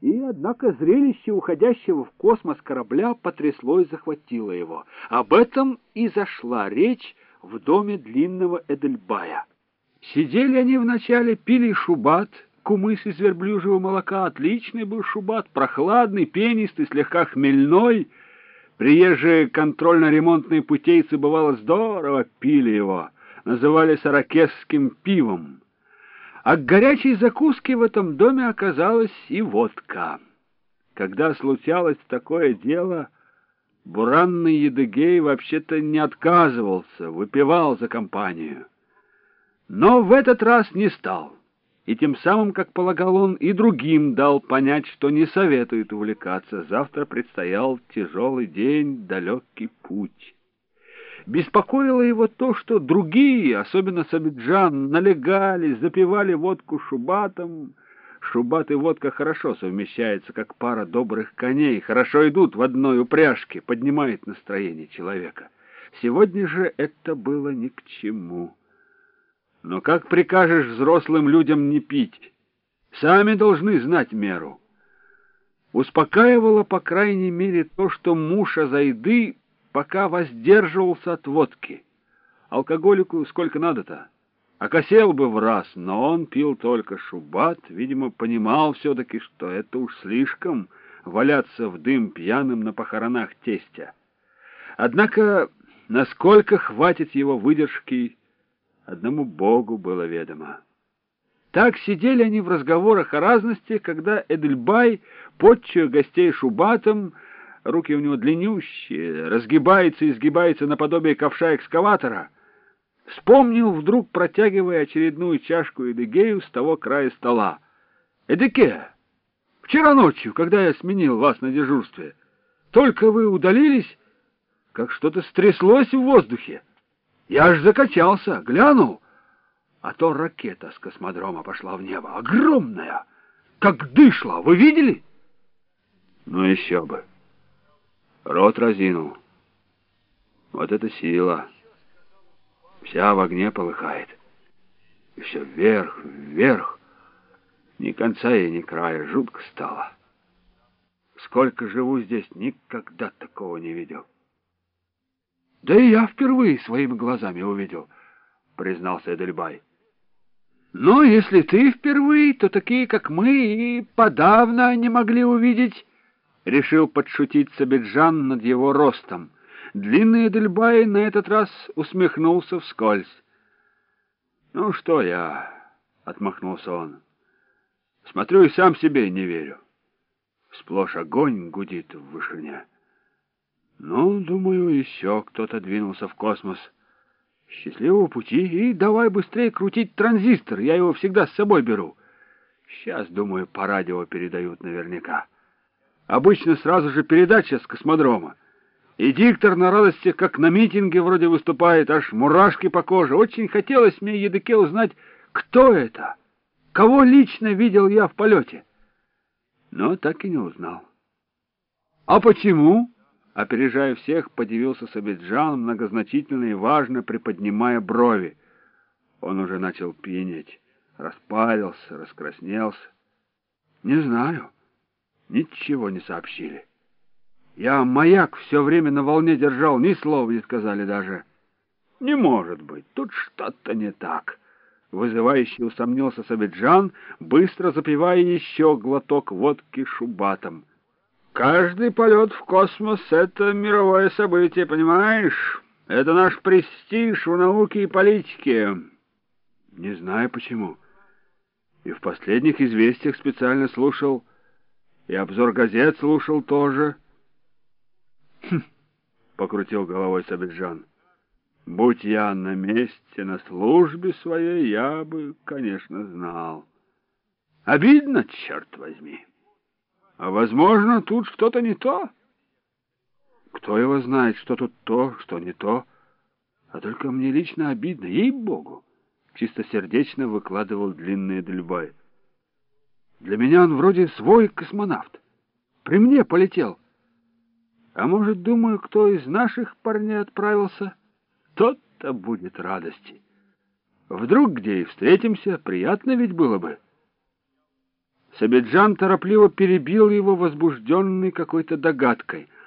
и, однако, зрелище уходящего в космос корабля потрясло и захватило его. Об этом и зашла речь в доме длинного Эдельбая. Сидели они вначале, пили шубат, кумыс из верблюжьего молока. Отличный был шубат, прохладный, пенистый, слегка хмельной. Приезжие контрольно-ремонтные путейцы, бывало, здорово пили его, называли саракесским пивом. А к горячей закуске в этом доме оказалась и водка. Когда случалось такое дело, буранный Едыгей вообще-то не отказывался, выпивал за компанию. Но в этот раз не стал, и тем самым, как полагал он, и другим дал понять, что не советует увлекаться. Завтра предстоял тяжелый день, далекий путь. Беспокоило его то, что другие, особенно Сабиджан, налегали, запивали водку шубатом. Шубат и водка хорошо совмещаются, как пара добрых коней, хорошо идут в одной упряжке, поднимает настроение человека. Сегодня же это было ни к чему. Но как прикажешь взрослым людям не пить? Сами должны знать меру. Успокаивало, по крайней мере, то, что муж Азайды пока воздерживался от водки. Алкоголику сколько надо-то? Окосел бы в раз, но он пил только шубат, видимо, понимал все-таки, что это уж слишком валяться в дым пьяным на похоронах тестя. Однако, насколько хватит его выдержки, одному Богу было ведомо. Так сидели они в разговорах о разности, когда Эдельбай, подчуя гостей шубатом, руки у него длиннющие, разгибается и сгибается наподобие ковша экскаватора. Вспомнил вдруг, протягивая очередную чашку Эдегею с того края стола. «Эдеке, вчера ночью, когда я сменил вас на дежурстве, только вы удалились, как что-то стряслось в воздухе. Я аж закачался, глянул, а то ракета с космодрома пошла в небо, огромная, как дышла, вы видели?» «Ну еще бы!» Рот разинул. Вот это сила. Вся в огне полыхает. И все вверх, вверх. Ни конца и ни края. Жутко стало. Сколько живу здесь, никогда такого не видел. Да и я впервые своими глазами увидел, признался Эдельбай. Ну, если ты впервые, то такие, как мы, и подавно не могли увидеть решил подшутить Сабиджан над его ростом. Длинный Эдельбай на этот раз усмехнулся вскользь. «Ну что я?» — отмахнулся он. «Смотрю и сам себе не верю. Сплошь огонь гудит в вышине. Ну, думаю, еще кто-то двинулся в космос. Счастливого пути и давай быстрее крутить транзистор, я его всегда с собой беру. Сейчас, думаю, по радио передают наверняка». Обычно сразу же передача с космодрома. И диктор на радости, как на митинге вроде выступает, аж мурашки по коже. Очень хотелось мне, Едыке, узнать, кто это, кого лично видел я в полете. Но так и не узнал. А почему? Опережая всех, подивился Сабиджан, многозначительно и важно приподнимая брови. Он уже начал пьянеть, распалился, раскраснелся. Не знаю. Ничего не сообщили. Я маяк все время на волне держал, ни слова не сказали даже. Не может быть, тут что-то не так. Вызывающий усомнился Сабиджан, быстро запивая еще глоток водки шубатом. Каждый полет в космос — это мировое событие, понимаешь? Это наш престиж в науке и политике. Не знаю почему. И в последних известиях специально слушал и обзор газет слушал тоже. Хм, покрутил головой Сабиджан. Будь я на месте, на службе своей, я бы, конечно, знал. Обидно, черт возьми. А, возможно, тут что-то не то. Кто его знает, что тут то, что не то. А только мне лично обидно, ей-богу. Чистосердечно выкладывал длинные дельбай. Для меня он вроде свой космонавт. При мне полетел. А может, думаю, кто из наших парней отправился, тот-то будет радости. Вдруг где и встретимся, приятно ведь было бы. Сабиджан торопливо перебил его, возбужденный какой-то догадкой —